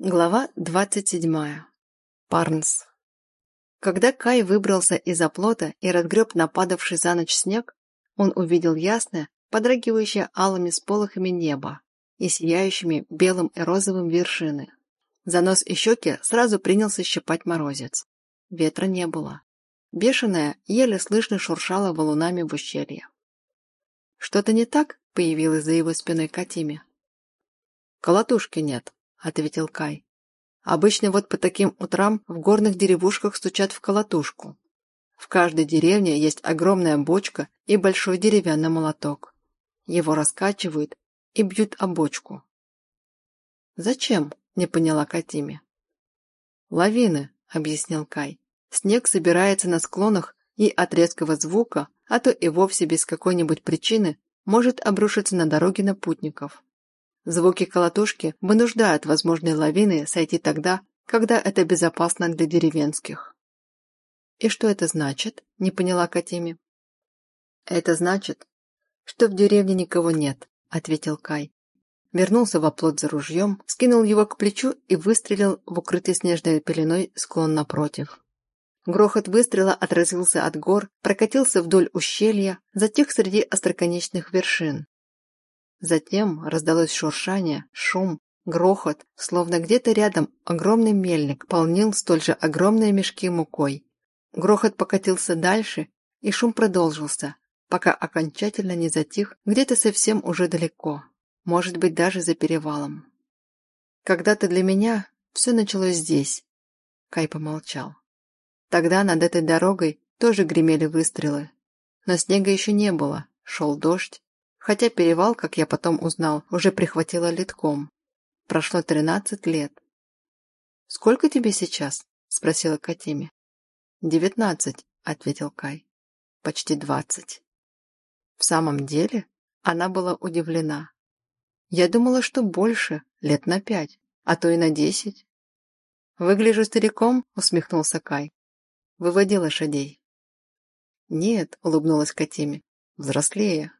Глава двадцать седьмая. Парнс. Когда Кай выбрался из оплота и разгреб нападавший за ночь снег, он увидел ясное, подрагивающее алыми сполохами небо и сияющими белым и розовым вершины. За нос и щеки сразу принялся щипать морозец. Ветра не было. Бешеная, еле слышно шуршала валунами в ущелье. «Что-то не так?» — появилась за его спиной Катиме. «Колотушки нет», — ответил Кай. «Обычно вот по таким утрам в горных деревушках стучат в колотушку. В каждой деревне есть огромная бочка и большой деревянный молоток. Его раскачивают и бьют о бочку». «Зачем?» — не поняла Катиме. «Лавины», — объяснил Кай. «Снег собирается на склонах и от резкого звука, а то и вовсе без какой-нибудь причины, может обрушиться на дороги на путников. Звуки колотушки вынуждают возможные лавины сойти тогда, когда это безопасно для деревенских. «И что это значит?» – не поняла Катими. «Это значит, что в деревне никого нет», – ответил Кай. Вернулся в оплот за ружьем, скинул его к плечу и выстрелил в укрытый снежной пеленой склон напротив. Грохот выстрела отразился от гор, прокатился вдоль ущелья, затих среди остроконечных вершин. Затем раздалось шуршание, шум, грохот, словно где-то рядом огромный мельник полнил столь же огромные мешки мукой. Грохот покатился дальше, и шум продолжился, пока окончательно не затих где-то совсем уже далеко, может быть, даже за перевалом. «Когда-то для меня все началось здесь», — Кай помолчал. «Тогда над этой дорогой тоже гремели выстрелы, но снега еще не было, шел дождь, хотя перевал, как я потом узнал, уже прихватило литком. Прошло тринадцать лет. «Сколько тебе сейчас?» – спросила Катиме. «Девятнадцать», – ответил Кай. «Почти двадцать». «В самом деле?» Она была удивлена. «Я думала, что больше, лет на пять, а то и на десять». «Выгляжу стариком?» – усмехнулся Кай. «Выводи лошадей». «Нет», – улыбнулась Катиме, – «взрослее».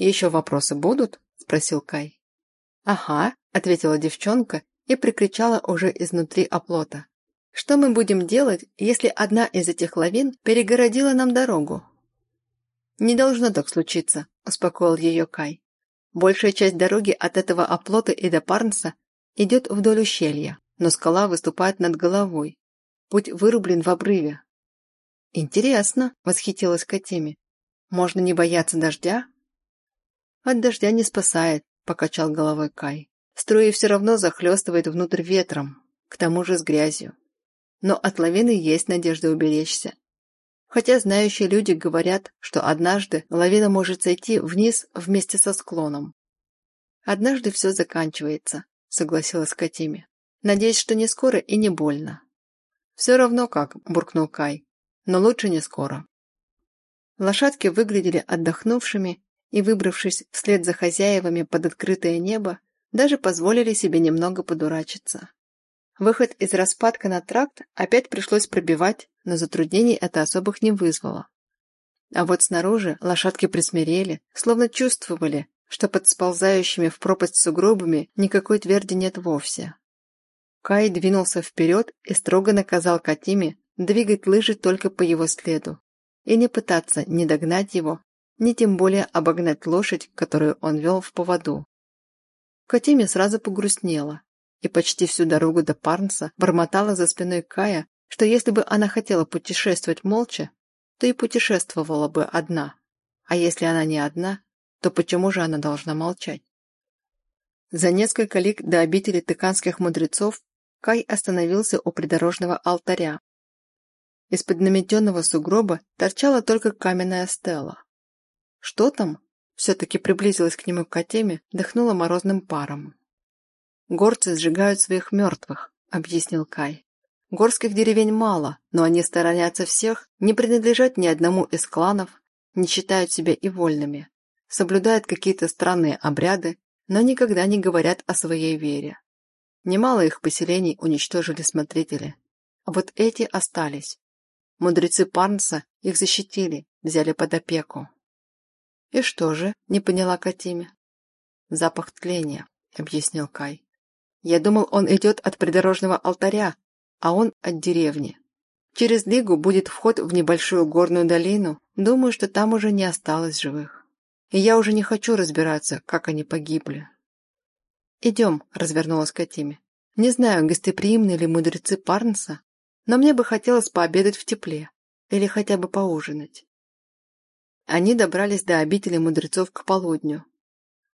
«Еще вопросы будут?» – спросил Кай. «Ага», – ответила девчонка и прикричала уже изнутри оплота. «Что мы будем делать, если одна из этих лавин перегородила нам дорогу?» «Не должно так случиться», – успокоил ее Кай. «Большая часть дороги от этого оплота и до Парнса идет вдоль ущелья, но скала выступает над головой. Путь вырублен в обрыве». «Интересно», – восхитилась Катеми. «Можно не бояться дождя, «От дождя не спасает», – покачал головой Кай. «Струи все равно захлестывает внутрь ветром, к тому же с грязью. Но от лавины есть надежда уберечься. Хотя знающие люди говорят, что однажды лавина может сойти вниз вместе со склоном. «Однажды все заканчивается», – согласилась Катиме. «Надеюсь, что не скоро и не больно». «Все равно как», – буркнул Кай. «Но лучше не скоро». Лошадки выглядели отдохнувшими и, выбравшись вслед за хозяевами под открытое небо, даже позволили себе немного подурачиться. Выход из распадка на тракт опять пришлось пробивать, но затруднений это особых не вызвало. А вот снаружи лошадки присмирели, словно чувствовали, что под сползающими в пропасть сугробами никакой тверди нет вовсе. Кай двинулся вперед и строго наказал Катиме двигать лыжи только по его следу и не пытаться ни догнать его, ни тем более обогнать лошадь, которую он вел в поводу. Катиме сразу погрустнела и почти всю дорогу до Парнса бормотала за спиной Кая, что если бы она хотела путешествовать молча, то и путешествовала бы одна. А если она не одна, то почему же она должна молчать? За несколько лик до обители тыканских мудрецов Кай остановился у придорожного алтаря. Из-под наметенного сугроба торчала только каменная стела. «Что там?» Все-таки приблизилась к нему Катеме, дыхнула морозным паром. «Горцы сжигают своих мертвых», — объяснил Кай. «Горских деревень мало, но они сторонятся всех, не принадлежат ни одному из кланов, не считают себя и вольными, соблюдают какие-то странные обряды, но никогда не говорят о своей вере. Немало их поселений уничтожили смотрители, а вот эти остались. Мудрецы Парнса их защитили, взяли под опеку. «И что же?» – не поняла Катиме. «Запах тления», – объяснил Кай. Я думал, он идет от придорожного алтаря, а он от деревни. Через лигу будет вход в небольшую горную долину. Думаю, что там уже не осталось живых. И я уже не хочу разбираться, как они погибли. «Идем», — развернулась Катиме. «Не знаю, гостеприимны ли мудрецы Парнса, но мне бы хотелось пообедать в тепле или хотя бы поужинать». Они добрались до обители мудрецов к полудню.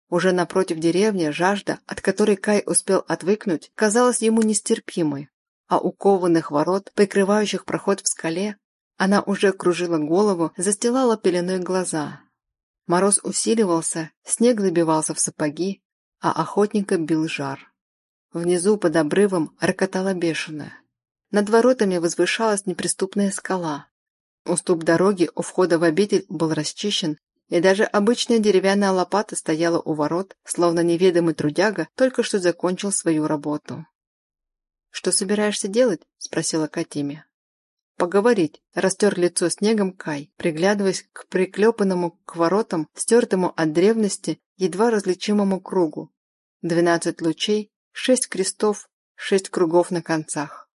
Уже напротив деревни жажда, от которой Кай успел отвыкнуть, казалась ему нестерпимой, а у кованых ворот, прикрывающих проход в скале, она уже кружила голову, застилала пеленой глаза. Мороз усиливался, снег забивался в сапоги, а охотника бил жар. Внизу под обрывом рокотала бешеная. Над воротами возвышалась неприступная скала. Уступ дороги у входа в обитель был расчищен, и даже обычная деревянная лопата стояла у ворот, словно неведомый трудяга только что закончил свою работу. «Что собираешься делать?» – спросила Катиме. «Поговорить», – растер лицо снегом Кай, приглядываясь к приклепанному к воротам, стертому от древности, едва различимому кругу. Двенадцать лучей, шесть крестов, шесть кругов на концах.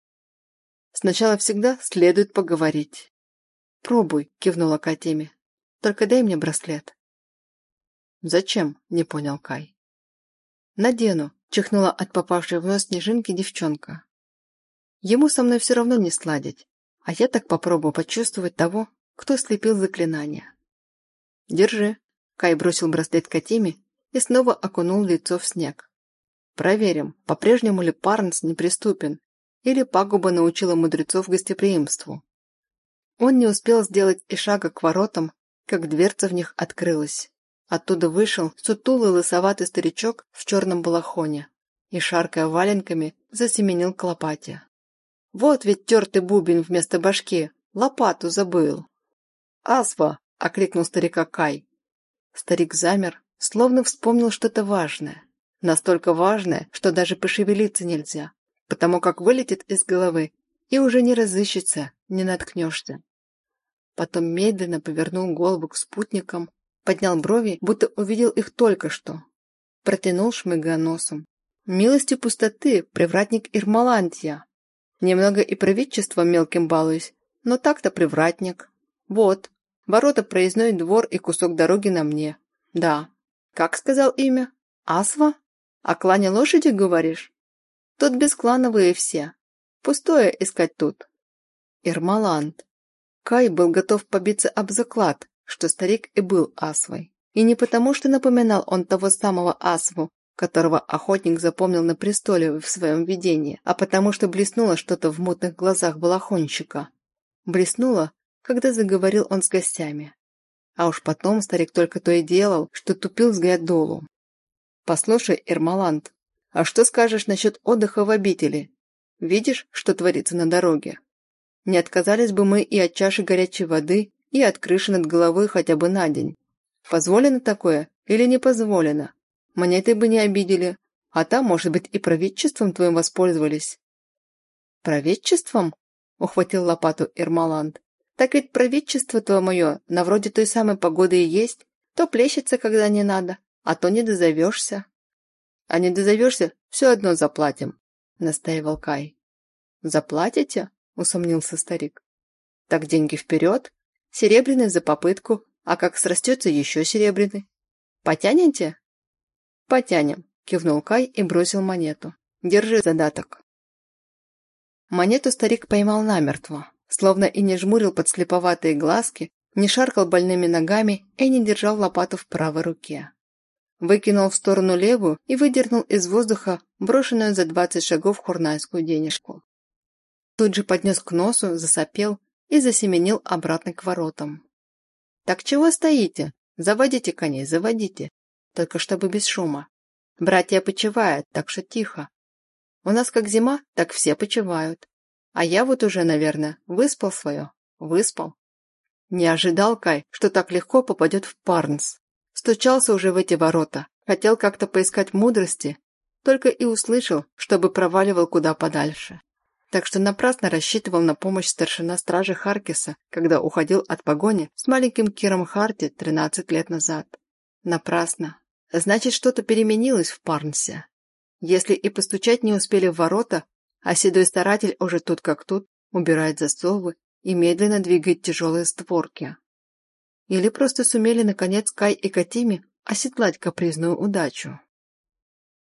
«Сначала всегда следует поговорить». «Пробуй», – кивнула Катиме. «Только дай мне браслет». «Зачем?» – не понял Кай. «Надену», чихнула от попавшей в нос снежинки девчонка. Ему со мной все равно не сладить, а я так попробую почувствовать того, кто слепил заклинание. «Держи», — Кай бросил браслет Катиме и снова окунул лицо в снег. «Проверим, по-прежнему ли Парнс неприступен, или пагуба научила мудрецов гостеприимству». Он не успел сделать и шага к воротам, как дверца в них открылась. Оттуда вышел сутулый лысоватый старичок в черном балахоне и, шаркая валенками, засеменил к лопате. «Вот ведь тертый бубен вместо башки! Лопату забыл!» «Асва!» — окликнул старика Кай. Старик замер, словно вспомнил что-то важное. Настолько важное, что даже пошевелиться нельзя, потому как вылетит из головы и уже не разыщется, не наткнешься. Потом медленно повернул голову к спутникам Поднял брови, будто увидел их только что. Протянул шмыгая носом. «Милости пустоты, привратник Ирмалантия. Немного и правительством мелким балуюсь, но так-то привратник. Вот, ворота, проездной двор и кусок дороги на мне. Да. Как сказал имя? Асва? О клане лошади говоришь? Тут бесклановые все. Пустое искать тут. Ирмалант. Кай был готов побиться об заклад, что старик и был Асвой. И не потому, что напоминал он того самого Асву, которого охотник запомнил на престоле в своем видении, а потому что блеснуло что-то в мутных глазах балахонщика. Блеснуло, когда заговорил он с гостями. А уж потом старик только то и делал, что тупил взгляд долу. «Послушай, Эрмаланд, а что скажешь насчет отдыха в обители? Видишь, что творится на дороге? Не отказались бы мы и от чаши горячей воды, и от крыши над головой хотя бы на день. Позволено такое или не позволено? Монеты бы не обидели, а там, может быть, и правительством твоим воспользовались». «Правительством?» — ухватил лопату Ирмаланд. «Так ведь правительство твое мое на вроде той самой погоды и есть, то плещется, когда не надо, а то не дозовешься». «А не дозовешься, все одно заплатим», — настаивал Кай. «Заплатите?» — усомнился старик. «Так деньги вперед, Серебряный за попытку, а как срастется еще серебряный. Потянете? Потянем, кивнул Кай и бросил монету. Держи задаток. Монету старик поймал намертво, словно и не жмурил подслеповатые глазки, не шаркал больными ногами и не держал лопату в правой руке. Выкинул в сторону левую и выдернул из воздуха брошенную за двадцать шагов хурнайскую денежку. Тут же поднес к носу, засопел и засеменил обратно к воротам. «Так чего стоите? Заводите коней, заводите. Только чтобы без шума. Братья почивают, так что тихо. У нас как зима, так все почивают. А я вот уже, наверное, выспал свое. Выспал. Не ожидал Кай, что так легко попадет в Парнс. Стучался уже в эти ворота. Хотел как-то поискать мудрости, только и услышал, чтобы проваливал куда подальше так что напрасно рассчитывал на помощь старшина стражи Харкиса, когда уходил от погони с маленьким Киром Харти 13 лет назад. Напрасно. Значит, что-то переменилось в Парнсе. Если и постучать не успели в ворота, а седой старатель уже тут как тут, убирает засовы и медленно двигает тяжелые створки. Или просто сумели, наконец, Кай и Катиме оседлать капризную удачу.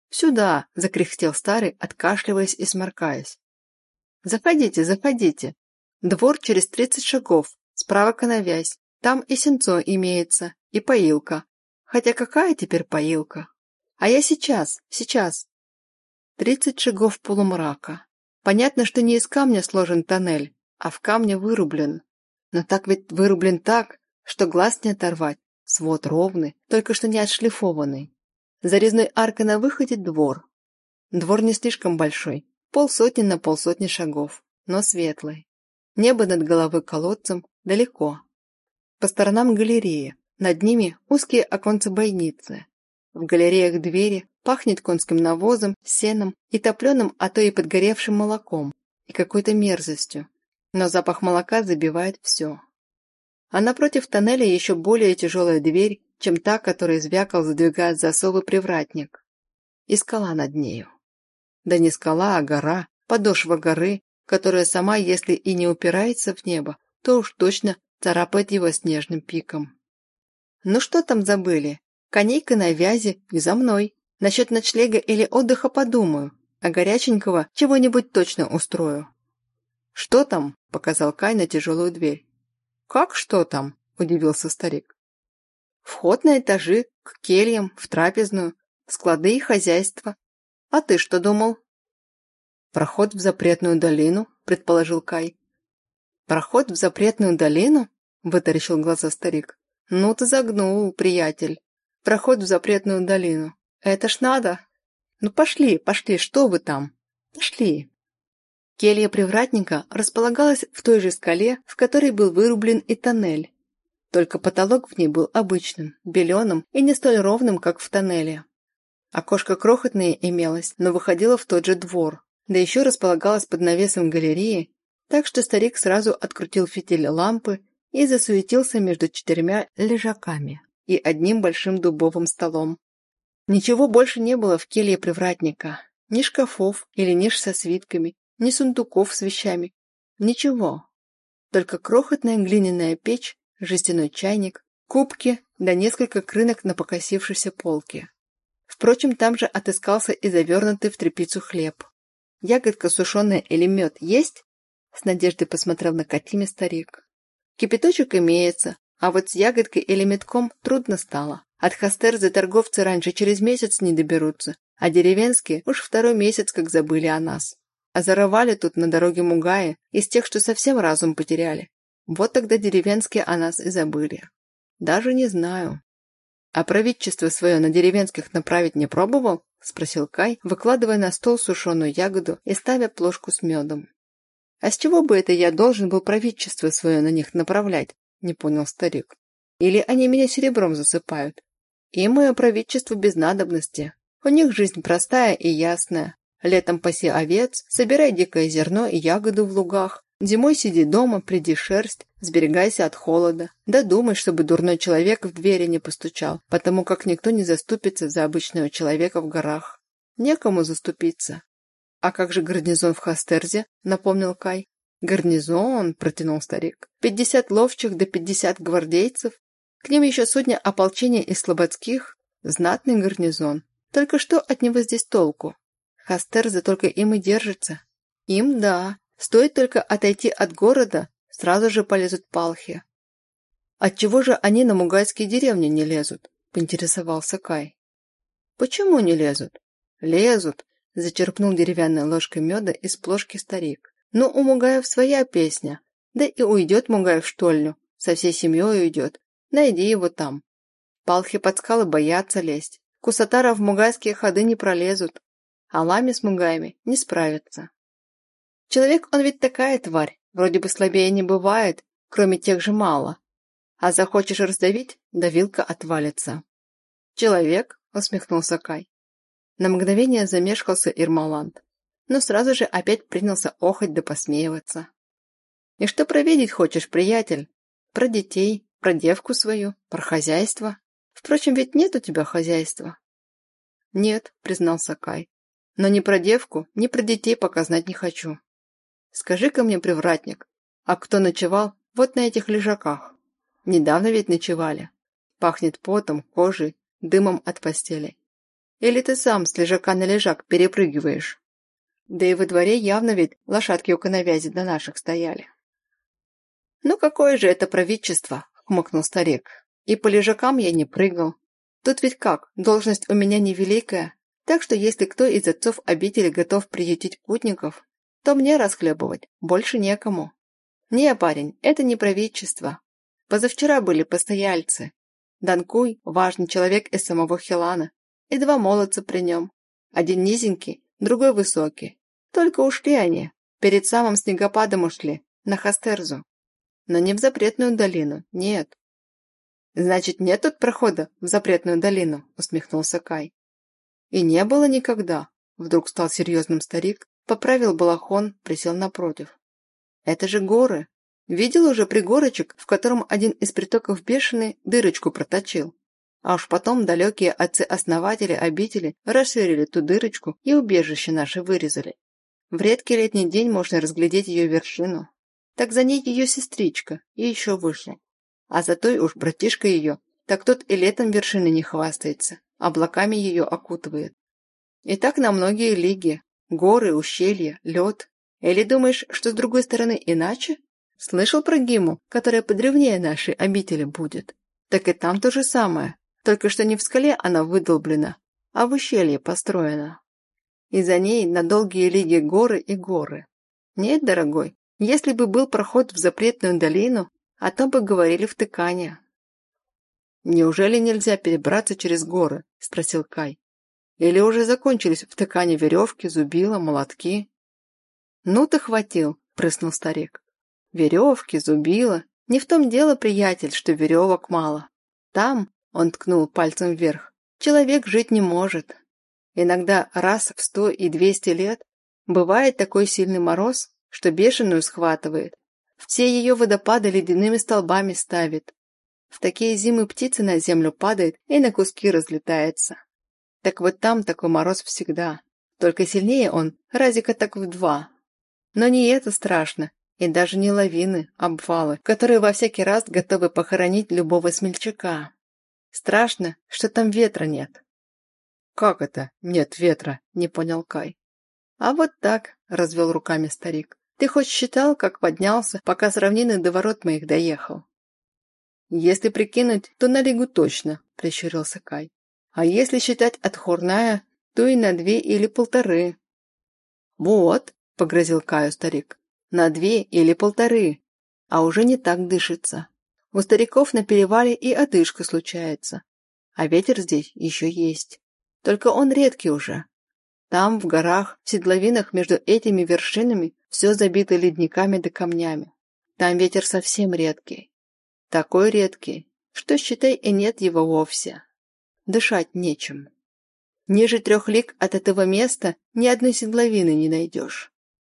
«Сюда!» — закряхтел старый, откашливаясь и сморкаясь. «Заходите, заходите. Двор через тридцать шагов, справа коновязь. Там и сенцо имеется, и поилка. Хотя какая теперь поилка? А я сейчас, сейчас». Тридцать шагов полумрака. Понятно, что не из камня сложен тоннель, а в камне вырублен. Но так ведь вырублен так, что глаз не оторвать. Свод ровный, только что не отшлифованный. За резной аркой на выходе двор. Двор не слишком большой, полсотни на полсотни шагов, но светлый. Небо над головой колодцем далеко. По сторонам галереи, над ними узкие оконцы бойницы. В галереях двери пахнет конским навозом, сеном и топленым, а то и подгоревшим молоком, и какой-то мерзостью. Но запах молока забивает все. А напротив тоннеля еще более тяжелая дверь, чем та, которой звякал, задвигает засовы привратник. И скала над нею. Да не скала, а гора, подошва горы, которая сама, если и не упирается в небо, то уж точно царапает его снежным пиком. Ну что там забыли? Конейка на вязи и за мной. Насчет ночлега или отдыха подумаю, а горяченького чего-нибудь точно устрою. «Что там?» – показал Кай на тяжелую дверь. «Как что там?» – удивился старик. Вход на этажи, к кельям, в трапезную, склады и хозяйство. А ты что думал? Проход в запретную долину, предположил Кай. Проход в запретную долину? Вытаращил глаза старик. Ну ты загнул, приятель. Проход в запретную долину. Это ж надо. Ну пошли, пошли, что вы там? Пошли. Келья привратника располагалась в той же скале, в которой был вырублен и тоннель. Только потолок в ней был обычным, беленым и не столь ровным, как в тоннеле. Окошко крохотное имелось, но выходило в тот же двор, да еще располагалось под навесом галереи, так что старик сразу открутил фитиль лампы и засуетился между четырьмя лежаками и одним большим дубовым столом. Ничего больше не было в келье привратника. Ни шкафов или ниш со свитками, ни сундуков с вещами. Ничего. Только крохотная глиняная печь жестяной чайник, кубки да несколько крынок на покосившейся полке. Впрочем, там же отыскался и завернутый в тряпицу хлеб. «Ягодка сушеная или мед есть?» С надеждой посмотрел на Катиме старик. «Кипяточек имеется, а вот с ягодкой или медком трудно стало. От Хастерзы торговцы раньше через месяц не доберутся, а деревенские уж второй месяц как забыли о нас. А заровали тут на дороге Мугаи из тех, что совсем разум потеряли. Вот тогда деревенские о нас и забыли. Даже не знаю. А правительство свое на деревенских направить не пробовал? Спросил Кай, выкладывая на стол сушеную ягоду и ставя плошку с медом. А с чего бы это я должен был правительство свое на них направлять? Не понял старик. Или они меня серебром засыпают? И мое правительство без надобности. У них жизнь простая и ясная. Летом паси овец, собирай дикое зерно и ягоду в лугах, Зимой сиди дома, приди шерсть, сберегайся от холода. Да думай, чтобы дурной человек в двери не постучал, потому как никто не заступится за обычного человека в горах. Некому заступиться. А как же гарнизон в Хастерзе? Напомнил Кай. Гарнизон, протянул старик. Пятьдесят ловчих да пятьдесят гвардейцев. К ним еще сотня ополчения из слободских. Знатный гарнизон. Только что от него здесь толку? Хастерзе только им и держится. Им да, Стоит только отойти от города, сразу же полезут палхи. Отчего же они на мугайские деревни не лезут? Поинтересовался Кай. Почему не лезут? Лезут, зачерпнул деревянной ложкой меда из плошки старик. Ну, у Мугаев своя песня. Да и уйдет Мугаев в штольню. Со всей семьей уйдет. Найди его там. Палхи под скалы боятся лезть. Кусатара в мугайские ходы не пролезут. А лами с мугаями не справятся. Человек он ведь такая тварь, вроде бы слабее не бывает, кроме тех же мало. А захочешь раздавить, давилка отвалится. Человек, усмехнулся Кай. На мгновение замешкался Ирмаланд, но сразу же опять принялся охать да посмеиваться. И что провидеть хочешь, приятель? Про детей, про девку свою, про хозяйство. Впрочем, ведь нет у тебя хозяйства. Нет, признался Кай. Но ни про девку, ни про детей пока знать не хочу. Скажи-ка мне, привратник, а кто ночевал вот на этих лежаках? Недавно ведь ночевали. Пахнет потом, кожей, дымом от постели. Или ты сам с лежака на лежак перепрыгиваешь? Да и во дворе явно ведь лошадки у коновязи до наших стояли. «Ну какое же это правительство?» — хмыкнул старик. «И по лежакам я не прыгал. Тут ведь как, должность у меня невеликая, так что если кто из отцов обители готов приютить путников, то мне расхлебывать больше некому. Не, парень, это не правительство. Позавчера были постояльцы. Данкуй – важный человек из самого Хилана, и два молодца при нем. Один низенький, другой высокий. Только ушли они, перед самым снегопадом ушли, на Хастерзу. Но не в запретную долину, нет. «Значит, нет тут прохода в запретную долину?» – усмехнулся Кай. «И не было никогда», – вдруг стал серьезным старик, поправил балахон, присел напротив. «Это же горы. Видел уже пригорочек, в котором один из притоков бешеный дырочку проточил. А уж потом далекие отцы-основатели обители расширили ту дырочку и убежище наше вырезали. В редкий летний день можно разглядеть ее вершину. Так за ней ее сестричка и еще выше. А за той уж братишка ее, так тот и летом вершины не хвастается, облаками ее окутывает. И так на многие лиги. Горы, ущелья, лед. Или думаешь, что с другой стороны иначе? Слышал про Гиму, которая подревнее нашей обители будет? Так и там то же самое. Только что не в скале она выдолблена, а в ущелье построена. И за ней на долгие лиги горы и горы. Нет, дорогой, если бы был проход в запретную долину, а то бы говорили в тыкане. «Неужели нельзя перебраться через горы?» – спросил Кай. «Или уже закончились в тыкане веревки, зубила, молотки?» «Ну ты хватил», – прыснул старик. «Веревки, зубила. Не в том дело, приятель, что веревок мало. Там, он ткнул пальцем вверх. Человек жить не может. Иногда раз в сто и двести лет бывает такой сильный мороз, что бешеную схватывает. Все ее водопады ледяными столбами ставит. В такие зимы птицы на землю падает и на куски разлетается. Так вот там такой мороз всегда. Только сильнее он, разика так в два. Но не это страшно, и даже не лавины, обвалы, которые во всякий раз готовы похоронить любого смельчака. Страшно, что там ветра нет. «Как это нет ветра?» – не понял Кай. «А вот так», – развел руками старик. «Ты хоть считал, как поднялся, пока с равнины до ворот моих доехал?» «Если прикинуть, то на лигу точно», – прищурился Кай. «А если считать от Хорная, то и на две или полторы». «Вот», – погрозил Каю старик, – «на две или полторы, а уже не так дышится». У стариков на перевале и одышка случается. А ветер здесь еще есть. Только он редкий уже. Там, в горах, в седловинах между этими вершинами все забито ледниками да камнями. Там ветер совсем редкий. Такой редкий, что, считай, и нет его вовсе. Дышать нечем. Ниже трех лик от этого места ни одной седловины не найдешь.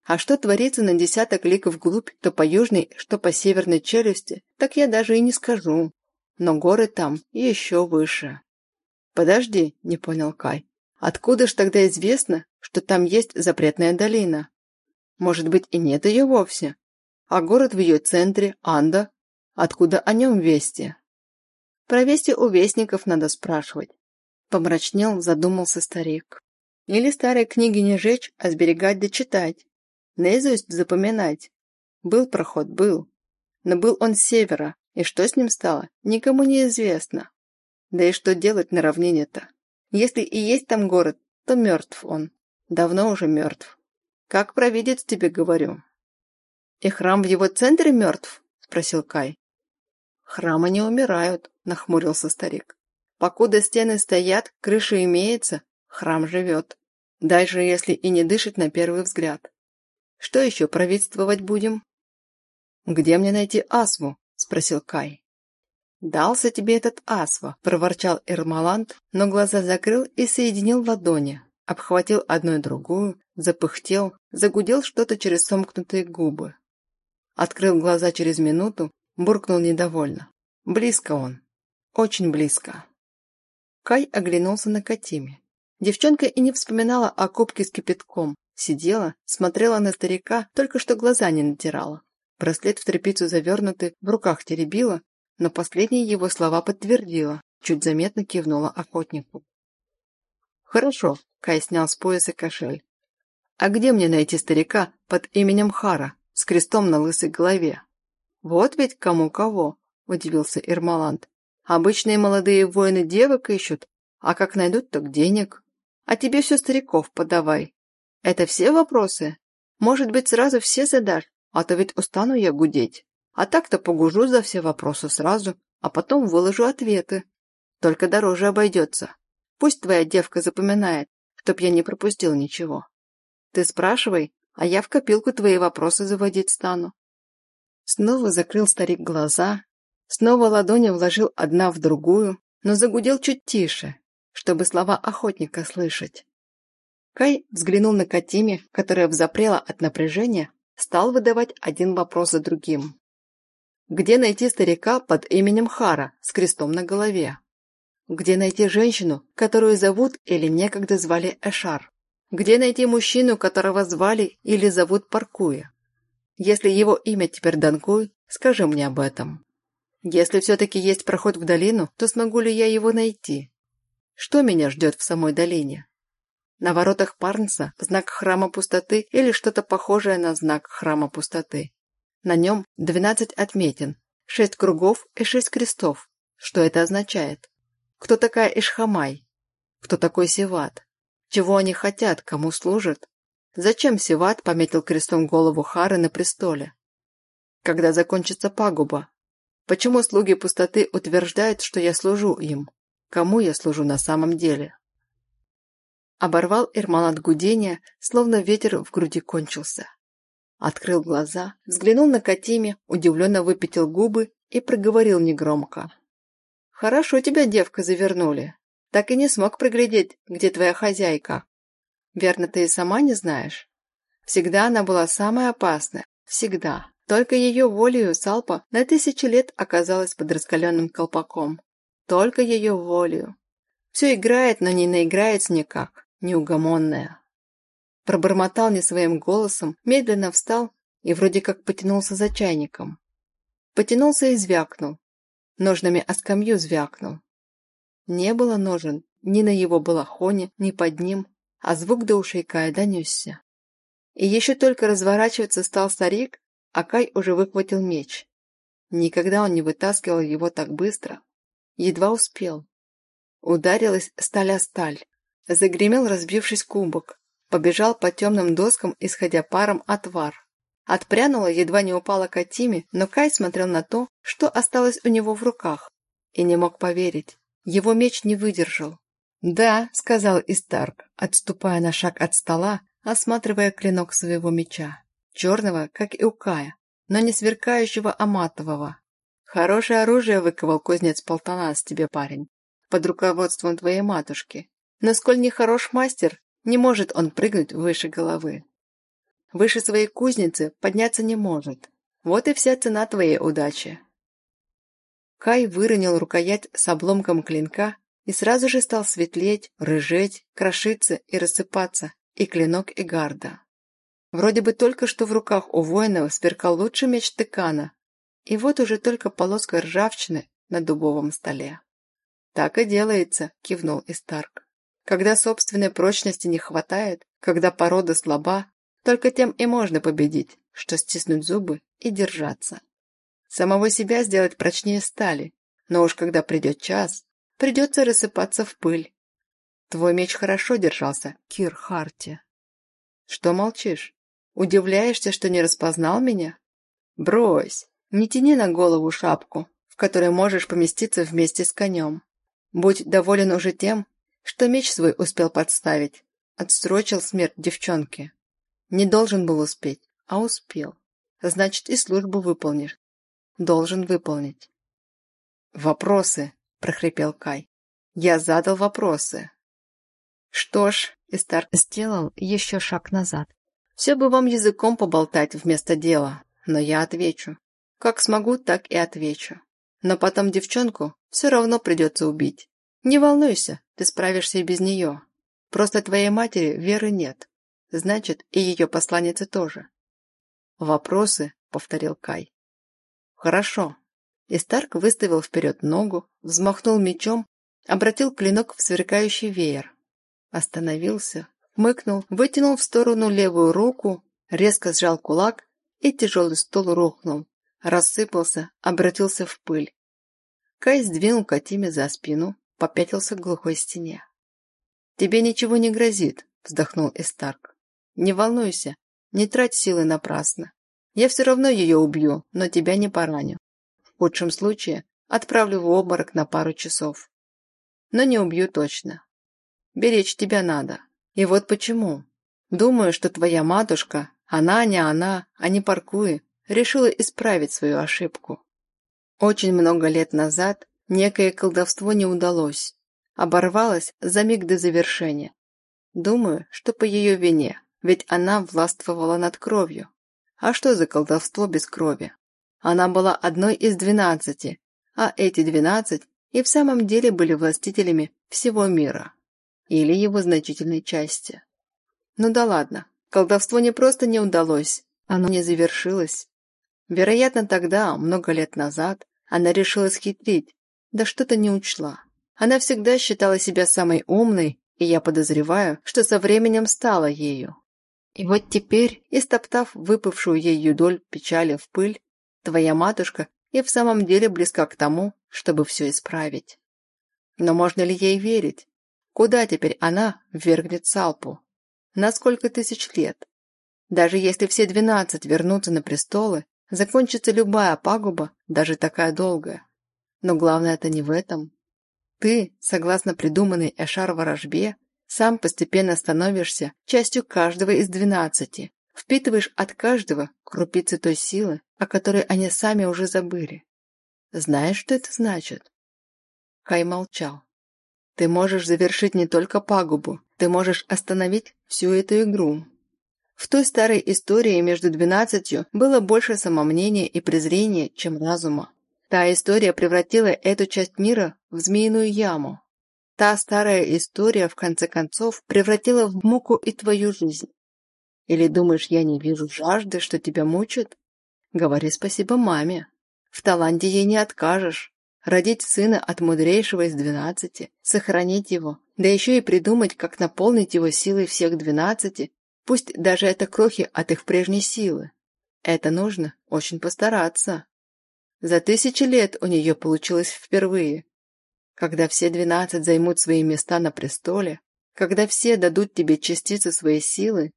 А что творится на десяток ликов вглубь, то по южной, что по северной челюсти, так я даже и не скажу. Но горы там еще выше. Подожди, не понял Кай. Откуда ж тогда известно, что там есть запретная долина? Может быть, и нет ее вовсе? А город в ее центре, Анда, откуда о нем вести? Про вести у вестников надо спрашивать. Помрачнел, задумался старик. Или старые книги не жечь, а сберегать да читать. Наизусть запоминать. Был проход, был. Но был он с севера, и что с ним стало, никому не известно. Да и что делать на равнине-то? Если и есть там город, то мертв он. Давно уже мертв. Как провидец тебе говорю. И храм в его центре мертв? Спросил Кай. Храмы не умирают, нахмурился старик. Покуда стены стоят, крыша имеется, храм живет. Даже если и не дышит на первый взгляд. Что еще правительствовать будем?» «Где мне найти Асву?» – спросил Кай. «Дался тебе этот Асва», – проворчал Эрмаланд, но глаза закрыл и соединил ладони, обхватил одну и другую, запыхтел, загудел что-то через сомкнутые губы. Открыл глаза через минуту, буркнул недовольно. «Близко он. Очень близко». Кай оглянулся на Катиме. Девчонка и не вспоминала о кубке с кипятком. Сидела, смотрела на старика, только что глаза не натирала. Браслет в тряпицу завернутый, в руках теребила, но последние его слова подтвердила, чуть заметно кивнула охотнику. «Хорошо», — Кай снял с пояса кошель. «А где мне найти старика под именем Хара, с крестом на лысой голове?» «Вот ведь кому кого», — удивился Ирмаланд. «Обычные молодые воины девок ищут, а как найдут, так денег. А тебе все стариков подавай. Это все вопросы? Может быть, сразу все задашь, а то ведь устану я гудеть. А так-то погужу за все вопросы сразу, а потом выложу ответы. Только дороже обойдется. Пусть твоя девка запоминает, чтоб я не пропустил ничего. Ты спрашивай, а я в копилку твои вопросы заводить стану. Снова закрыл старик глаза, снова ладони вложил одна в другую, но загудел чуть тише, чтобы слова охотника слышать. Кай взглянул на Катиме, которая взапрела от напряжения, стал выдавать один вопрос за другим. Где найти старика под именем Хара с крестом на голове? Где найти женщину, которую зовут или некогда звали Эшар? Где найти мужчину, которого звали или зовут Паркуя? Если его имя теперь Данкуй, скажи мне об этом. Если все-таки есть проход в долину, то смогу ли я его найти? Что меня ждет в самой долине? На воротах Парнса знак храма пустоты или что-то похожее на знак храма пустоты. На нем 12 отметин, 6 кругов и 6 крестов. Что это означает? Кто такая Ишхамай? Кто такой Севат? Чего они хотят, кому служат? Зачем Севат пометил крестом голову Хары на престоле? Когда закончится пагуба? Почему слуги пустоты утверждают, что я служу им? Кому я служу на самом деле? Оборвал Ирман от гудения, словно ветер в груди кончился. Открыл глаза, взглянул на Катиме, удивленно выпятил губы и проговорил негромко. «Хорошо тебя, девка, завернули. Так и не смог проглядеть, где твоя хозяйка. Верно, ты и сама не знаешь? Всегда она была самая опасная. Всегда. Только ее волею Салпа на тысячи лет оказалась под раскаленным колпаком. Только ее волею. Все играет, но не наиграется никак. Неугомонная. Пробормотал не своим голосом, медленно встал и вроде как потянулся за чайником. Потянулся и звякнул. Ножными о скамью звякнул. Не было ножен ни на его балахоне, ни под ним, а звук до ушей Кая донесся. И еще только разворачиваться стал старик, а Кай уже выхватил меч. Никогда он не вытаскивал его так быстро. Едва успел. Ударилась сталь о сталь. Загремел разбившись кубок. Побежал по темным доскам, исходя паром отвар. Отпрянула, едва не упала Катиме, но Кай смотрел на то, что осталось у него в руках, и не мог поверить. Его меч не выдержал. «Да», — сказал Истарк, отступая на шаг от стола, осматривая клинок своего меча. Черного, как и у Кая, но не сверкающего, а матового. «Хорошее оружие выковал кузнец Полтонас тебе, парень, под руководством твоей матушки. Но сколь не хорош мастер, не может он прыгнуть выше головы. Выше своей кузницы подняться не может. Вот и вся цена твоей удачи». Кай выронил рукоять с обломком клинка и сразу же стал светлеть, рыжеть, крошиться и рассыпаться, и клинок и гарда. Вроде бы только что в руках у воинов сверкал лучший меч Тыкана, и вот уже только полоска ржавчины на дубовом столе. «Так и делается», — кивнул Истарк. «Когда собственной прочности не хватает, когда порода слаба, только тем и можно победить, что стиснуть зубы и держаться. Самого себя сделать прочнее стали, но уж когда придет час, Придется рассыпаться в пыль. Твой меч хорошо держался, Кир Харти. Что молчишь? Удивляешься, что не распознал меня? Брось, не тяни на голову шапку, в которой можешь поместиться вместе с конем. Будь доволен уже тем, что меч свой успел подставить. Отсрочил смерть девчонки. Не должен был успеть, а успел. Значит, и службу выполнишь. Должен выполнить. Вопросы, – прохрипел Кай. «Я задал вопросы». «Что ж», – Истар сделал еще шаг назад. «Все бы вам языком поболтать вместо дела, но я отвечу. Как смогу, так и отвечу. Но потом девчонку все равно придется убить. Не волнуйся, ты справишься и без нее. Просто твоей матери веры нет. Значит, и ее посланницы тоже. «Вопросы?» — повторил Кай. «Хорошо». И Старк выставил вперед ногу, взмахнул мечом, обратил клинок в сверкающий веер. Остановился, мыкнул, вытянул в сторону левую руку, резко сжал кулак, и тяжелый стол рухнул, рассыпался, обратился в пыль. Кай сдвинул Катиме за спину, попятился к глухой стене. «Тебе ничего не грозит», — вздохнул Эстарк. «Не волнуйся, не трать силы напрасно. Я все равно ее убью, но тебя не пораню. Худшем случае отправлю в обморок на пару часов. Но не убью точно. Беречь тебя надо. И вот почему. Думаю, что твоя матушка, она не она, а не паркуя, решила исправить свою ошибку. Очень много лет назад некое колдовство не удалось. Оборвалось за миг до завершения. Думаю, что по ее вине, ведь она властвовала над кровью. А что за колдовство без крови? Она была одной из двенадцати, а эти двенадцать и в самом деле были властителями всего мира. Или его значительной части. Ну да ладно, колдовство не просто не удалось, оно не завершилось. Вероятно, тогда, много лет назад, она решила схитрить, да что-то не учла. Она всегда считала себя самой умной, и я подозреваю, что со временем стала ею. И вот теперь, истоптав выпавшую ею доль печали в пыль, твоя матушка и в самом деле близка к тому, чтобы все исправить. Но можно ли ей верить? Куда теперь она ввергнет Салпу? На сколько тысяч лет? Даже если все двенадцать вернутся на престолы, закончится любая пагуба, даже такая долгая. Но главное это не в этом. Ты, согласно придуманной Эшар ворожбе, сам постепенно становишься частью каждого из двенадцати, впитываешь от каждого крупицы той силы, о которой они сами уже забыли. Знаешь, что это значит?» Кай молчал. «Ты можешь завершить не только пагубу, ты можешь остановить всю эту игру». В той старой истории между двенадцатью было больше самомнения и презрения, чем разума. Та история превратила эту часть мира в змеиную яму. Та старая история, в конце концов, превратила в муку и твою жизнь. Или думаешь, я не вижу жажды, что тебя мучит? Говори спасибо маме. В таланте ей не откажешь. Родить сына от мудрейшего из двенадцати, сохранить его, да еще и придумать, как наполнить его силой всех двенадцати, пусть даже это крохи от их прежней силы. Это нужно очень постараться. За тысячи лет у нее получилось впервые. Когда все двенадцать займут свои места на престоле, когда все дадут тебе частицы своей силы,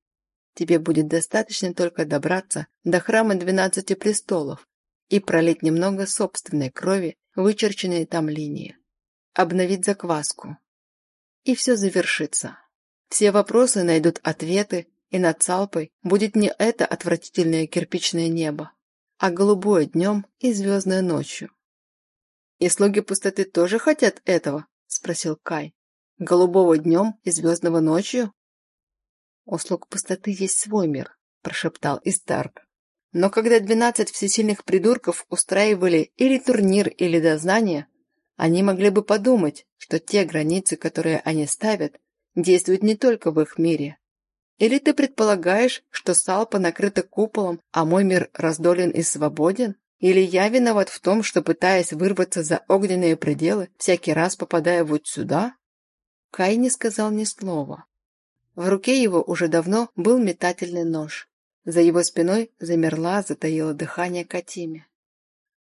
тебе будет достаточно только добраться до храма двенадцати престолов и пролить немного собственной крови, вычерченные там линии. Обновить закваску. И все завершится. Все вопросы найдут ответы, и над Салпой будет не это отвратительное кирпичное небо, а голубое днем и звездное ночью. «И слуги пустоты тоже хотят этого?» – спросил Кай. «Голубого днем и звездного ночью?» «У слуг пустоты есть свой мир», – прошептал Истарк. «Но когда двенадцать всесильных придурков устраивали или турнир, или дознание, они могли бы подумать, что те границы, которые они ставят, действуют не только в их мире, или ты предполагаешь, что Салпа накрыта куполом, а мой мир раздолен и свободен? Или я виноват в том, что, пытаясь вырваться за огненные пределы, всякий раз попадая вот сюда?» Кай не сказал ни слова. В руке его уже давно был метательный нож. За его спиной замерла, затаила дыхание Катиме.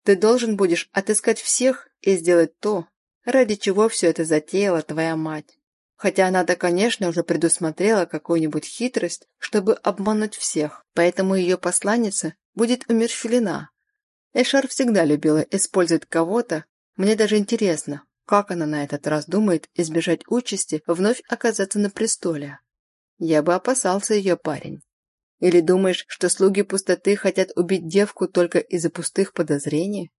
«Ты должен будешь отыскать всех и сделать то, ради чего все это затеяла твоя мать. Хотя она-то, конечно, уже предусмотрела какую-нибудь хитрость, чтобы обмануть всех, поэтому ее посланница будет умерщвлена. Эшар всегда любила использовать кого-то. Мне даже интересно, как она на этот раз думает избежать участи вновь оказаться на престоле. Я бы опасался ее парень. Или думаешь, что слуги пустоты хотят убить девку только из-за пустых подозрений?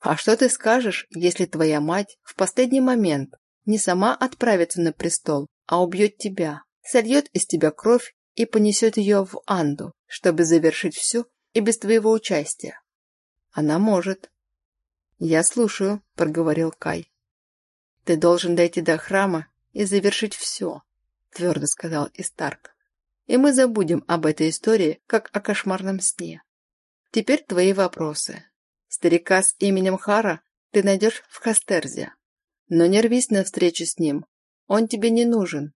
А что ты скажешь, если твоя мать в последний момент не сама отправится на престол, а убьет тебя, сольет из тебя кровь и понесет ее в Анду, чтобы завершить все и без твоего участия. Она может. Я слушаю, проговорил Кай. Ты должен дойти до храма и завершить все. твердо сказал Истарк. «И мы забудем об этой истории, как о кошмарном сне. Теперь твои вопросы. Старика с именем Хара ты найдешь в Хастерзе. Но не рвись на встречу с ним. Он тебе не нужен.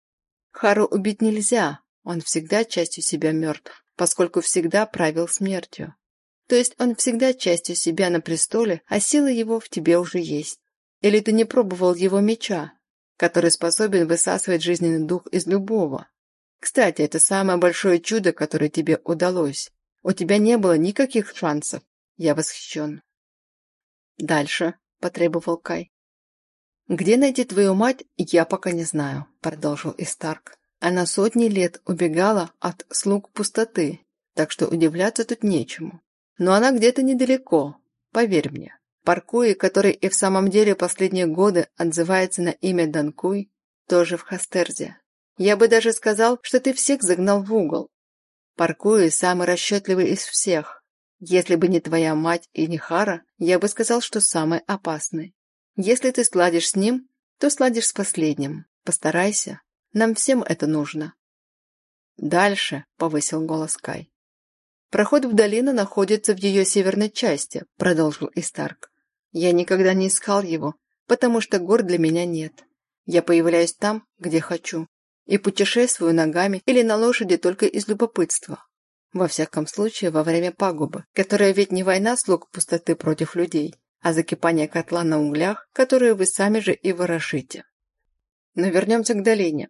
Хару убить нельзя, он всегда частью себя мертв, поскольку всегда правил смертью. То есть он всегда частью себя на престоле, а сила его в тебе уже есть. Или ты не пробовал его меча, который способен высасывать жизненный дух из любого? Кстати, это самое большое чудо, которое тебе удалось. У тебя не было никаких шансов. Я восхищен. Дальше, потребовал Кай. «Где найти твою мать, я пока не знаю», — продолжил Истарк. «Она сотни лет убегала от слуг пустоты, так что удивляться тут нечему. Но она где-то недалеко, поверь мне. Паркуи, который и в самом деле последние годы отзывается на имя Данкуй, тоже в Хастерзе. Я бы даже сказал, что ты всех загнал в угол. Паркуи самый расчетливый из всех. Если бы не твоя мать и не Хара, я бы сказал, что самый опасный. Если ты сладишь с ним, то сладишь с последним. Постарайся. Нам всем это нужно. Дальше, — повысил голос Кай. «Проход в долину находится в ее северной части», — продолжил Истарк. «Я никогда не искал его, потому что гор для меня нет. Я появляюсь там, где хочу, и путешествую ногами или на лошади только из любопытства. Во всяком случае, во время пагубы, которая ведь не война слуг пустоты против людей, а закипание котла на углях, которые вы сами же и ворошите. Но вернемся к долине.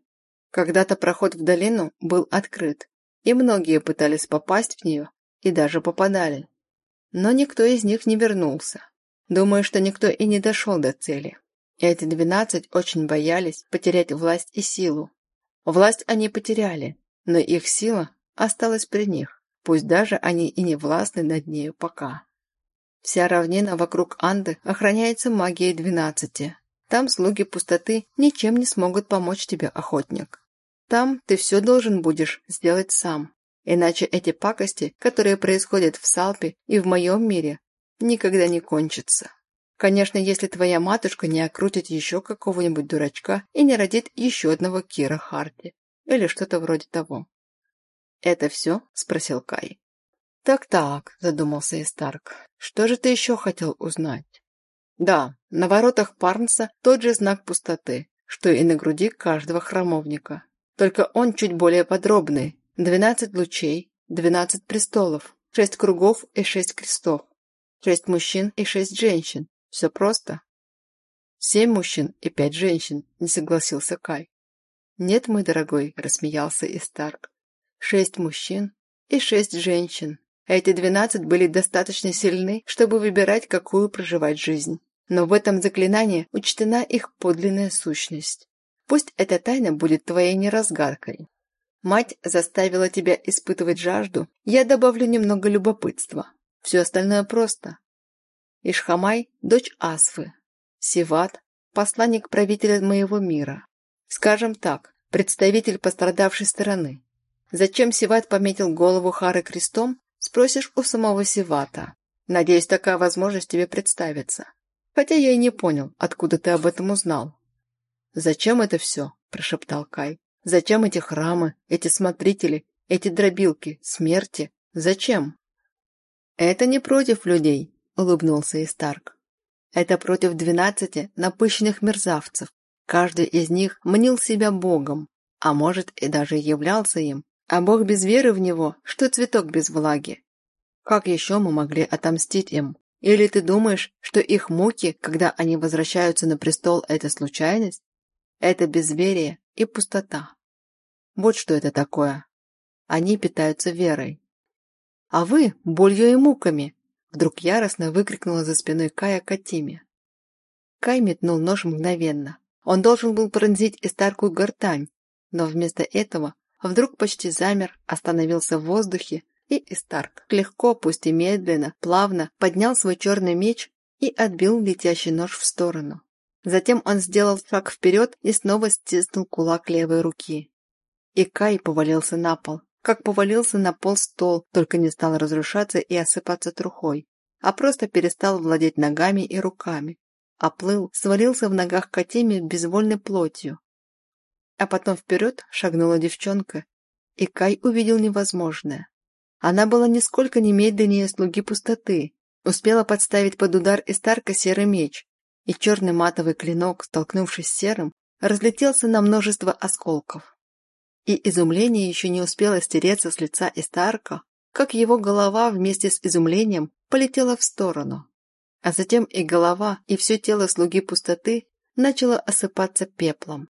Когда-то проход в долину был открыт, и многие пытались попасть в нее и даже попадали. Но никто из них не вернулся. Думаю, что никто и не дошел до цели. Эти двенадцать очень боялись потерять власть и силу. Власть они потеряли, но их сила осталась при них, пусть даже они и не властны над нею пока. Вся равнина вокруг Анды охраняется магией двенадцати. Там слуги пустоты ничем не смогут помочь тебе, охотник. Там ты все должен будешь сделать сам. Иначе эти пакости, которые происходят в Салпе и в моем мире, никогда не кончатся. Конечно, если твоя матушка не окрутит еще какого-нибудь дурачка и не родит еще одного Кира Харти. Или что-то вроде того. «Это все?» – спросил Кай. «Так-так», – задумался Истарк. «Что же ты еще хотел узнать?» «Да, на воротах Парнса тот же знак пустоты, что и на груди каждого храмовника. Только он чуть более подробный. Двенадцать лучей, двенадцать престолов, шесть кругов и шесть крестов, шесть мужчин и шесть женщин. Все просто. Семь мужчин и пять женщин, не согласился Кай. Нет, мой дорогой, рассмеялся Истарк. Шесть мужчин и шесть женщин. Эти двенадцать были достаточно сильны, чтобы выбирать, какую проживать жизнь. Но в этом заклинании учтена их подлинная сущность. Пусть эта тайна будет твоей неразгадкой. Мать заставила тебя испытывать жажду, я добавлю немного любопытства. Все остальное просто. Ишхамай – дочь Асфы. Сиват – посланник правителя моего мира. Скажем так, представитель пострадавшей стороны. Зачем Сиват пометил голову Хары крестом, спросишь у самого Сивата. Надеюсь, такая возможность тебе представится. Хотя я и не понял, откуда ты об этом узнал. «Зачем это все?» – прошептал Кай. «Зачем эти храмы, эти смотрители, эти дробилки, смерти? Зачем?» «Это не против людей», – улыбнулся Истарк. «Это против двенадцати напыщенных мерзавцев. Каждый из них мнил себя богом, а может и даже являлся им. А бог без веры в него, что цветок без влаги. Как еще мы могли отомстить им? Или ты думаешь, что их муки, когда они возвращаются на престол, это случайность? Это безверие и пустота. Вот что это такое. Они питаются верой. А вы – болью и муками, вдруг яростно выкрикнула за спиной Кая Катиме. Кай метнул нож мгновенно. Он должен был пронзить истаркую гортань, но вместо этого вдруг почти замер, остановился в воздухе, и Истарк легко, пусть и медленно, плавно поднял свой черный меч и отбил летящий нож в сторону. Затем он сделал шаг вперед и снова стиснул кулак левой руки. И Кай повалился на пол, как повалился на пол стол, только не стал разрушаться и осыпаться трухой, а просто перестал владеть ногами и руками. Оплыл, свалился в ногах Катеми безвольной плотью. А потом вперед шагнула девчонка, и Кай увидел невозможное. Она была нисколько не медленнее слуги пустоты, успела подставить под удар Истарка серый меч, и черный матовый клинок, столкнувшись с серым, разлетелся на множество осколков. И изумление еще не успело стереться с лица Истарка, как его голова вместе с изумлением полетела в сторону. А затем и голова, и все тело слуги пустоты начало осыпаться пеплом.